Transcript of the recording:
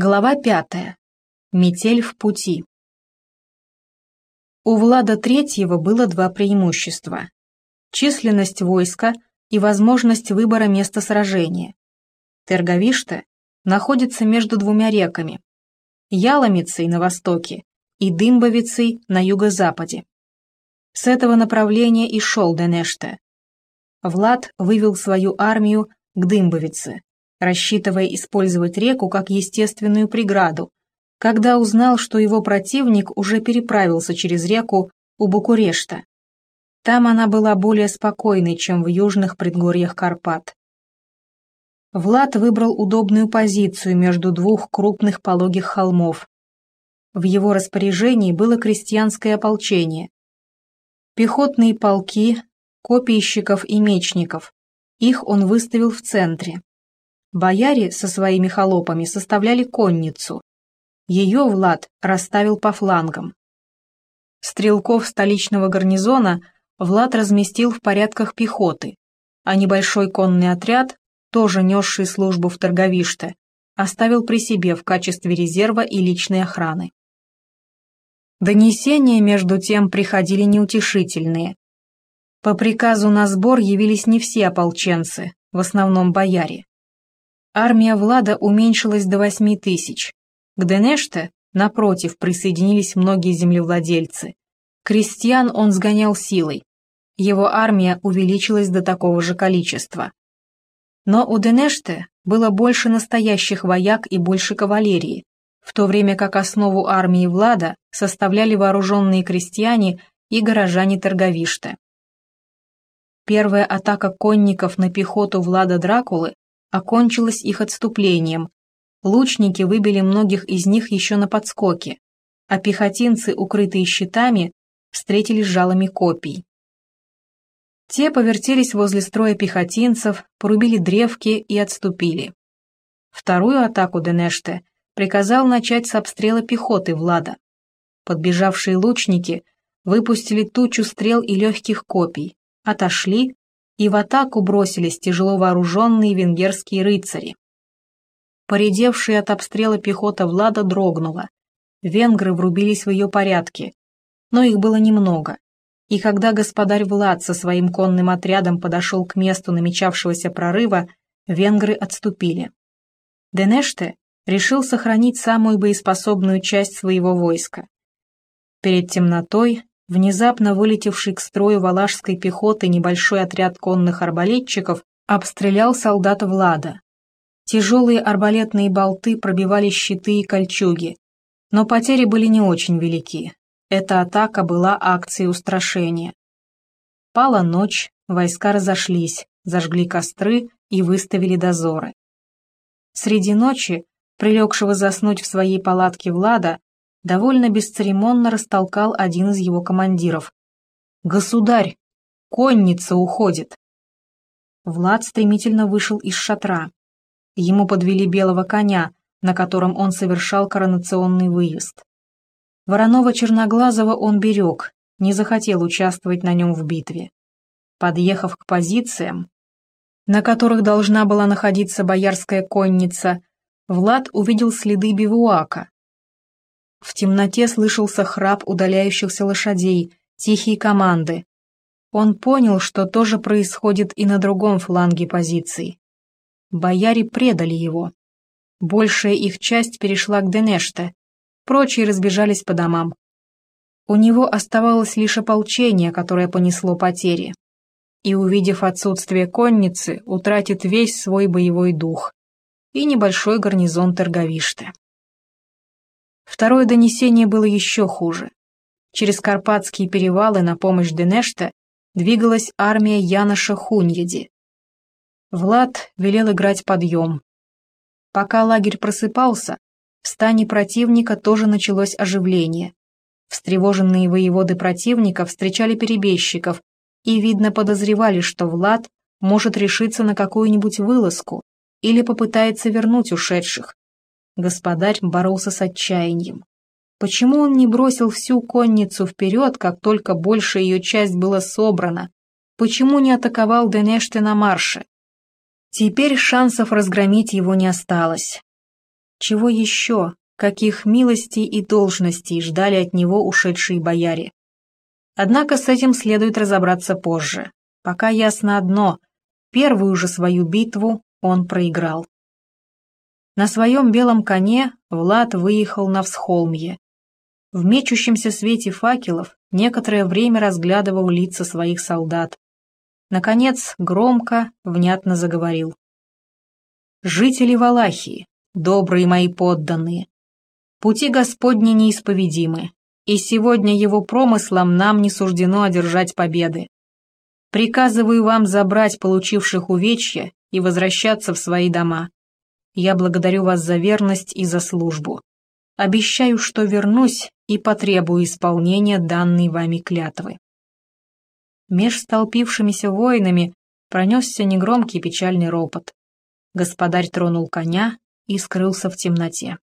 Глава пятая. Метель в пути. У Влада Третьего было два преимущества. Численность войска и возможность выбора места сражения. Терговиште находится между двумя реками. Яломицей на востоке и Дымбовицей на юго-западе. С этого направления и шел Денеште. Влад вывел свою армию к Дымбовице, рассчитывая использовать реку как естественную преграду, когда узнал, что его противник уже переправился через реку у Букурешта. Там она была более спокойной, чем в южных предгорьях Карпат. Влад выбрал удобную позицию между двух крупных пологих холмов. В его распоряжении было крестьянское ополчение. Пехотные полки, копийщиков и мечников. Их он выставил в центре. Бояре со своими холопами составляли конницу. Ее Влад расставил по флангам. Стрелков столичного гарнизона Влад разместил в порядках пехоты, а небольшой конный отряд, тоже несший службу в Торговиште, оставил при себе в качестве резерва и личной охраны. Донесения, между тем, приходили неутешительные. По приказу на сбор явились не все ополченцы, в основном бояре. Армия Влада уменьшилась до 8 тысяч. К Денеште, напротив, присоединились многие землевладельцы. Крестьян он сгонял силой. Его армия увеличилась до такого же количества. Но у Денеште было больше настоящих вояк и больше кавалерии, в то время как основу армии Влада составляли вооруженные крестьяне и горожане Торговиште. Первая атака конников на пехоту Влада Дракулы окончилось их отступлением. Лучники выбили многих из них еще на подскоке, а пехотинцы, укрытые щитами, встретились жалами копий. Те повертелись возле строя пехотинцев, порубили древки и отступили. Вторую атаку Денеште приказал начать с обстрела пехоты Влада. Подбежавшие лучники выпустили тучу стрел и легких копий, отошли и в атаку бросились тяжело вооруженные венгерские рыцари. Поредевшая от обстрела пехота Влада дрогнула. Венгры врубились в ее порядки, но их было немного. И когда господарь Влад со своим конным отрядом подошел к месту намечавшегося прорыва, венгры отступили. Денеште решил сохранить самую боеспособную часть своего войска. Перед темнотой Внезапно вылетевший к строю валашской пехоты небольшой отряд конных арбалетчиков обстрелял солдата Влада. Тяжелые арбалетные болты пробивали щиты и кольчуги, но потери были не очень велики. Эта атака была акцией устрашения. Пала ночь, войска разошлись, зажгли костры и выставили дозоры. Среди ночи, прилегшего заснуть в своей палатке Влада, довольно бесцеремонно растолкал один из его командиров. «Государь! Конница уходит!» Влад стремительно вышел из шатра. Ему подвели белого коня, на котором он совершал коронационный выезд. Воронова-Черноглазого он берег, не захотел участвовать на нем в битве. Подъехав к позициям, на которых должна была находиться боярская конница, Влад увидел следы бивуака, в темноте слышался храп удаляющихся лошадей, тихие команды. Он понял, что тоже происходит и на другом фланге позиций. Бояре предали его. Большая их часть перешла к Денеште, прочие разбежались по домам. У него оставалось лишь ополчение, которое понесло потери. И, увидев отсутствие конницы, утратит весь свой боевой дух и небольшой гарнизон Торговиште. Второе донесение было еще хуже. Через Карпатские перевалы на помощь Денеште двигалась армия Яноша Хуньеди. Влад велел играть подъем. Пока лагерь просыпался, в стане противника тоже началось оживление. Встревоженные воеводы противника встречали перебежчиков и, видно, подозревали, что Влад может решиться на какую-нибудь вылазку или попытается вернуть ушедших. Господарь боролся с отчаянием. Почему он не бросил всю конницу вперед, как только большая ее часть была собрана? Почему не атаковал Денеште на марше? Теперь шансов разгромить его не осталось. Чего еще, каких милостей и должностей ждали от него ушедшие бояре? Однако с этим следует разобраться позже. Пока ясно одно — первую же свою битву он проиграл. На своем белом коне Влад выехал на всхолмье. В мечущемся свете факелов некоторое время разглядывал лица своих солдат. Наконец, громко, внятно заговорил. «Жители Валахии, добрые мои подданные, пути Господни неисповедимы, и сегодня его промыслам нам не суждено одержать победы. Приказываю вам забрать получивших увечья и возвращаться в свои дома. Я благодарю вас за верность и за службу. Обещаю, что вернусь и потребую исполнения данной вами клятвы. Меж столпившимися воинами пронесся негромкий печальный ропот. Господарь тронул коня и скрылся в темноте.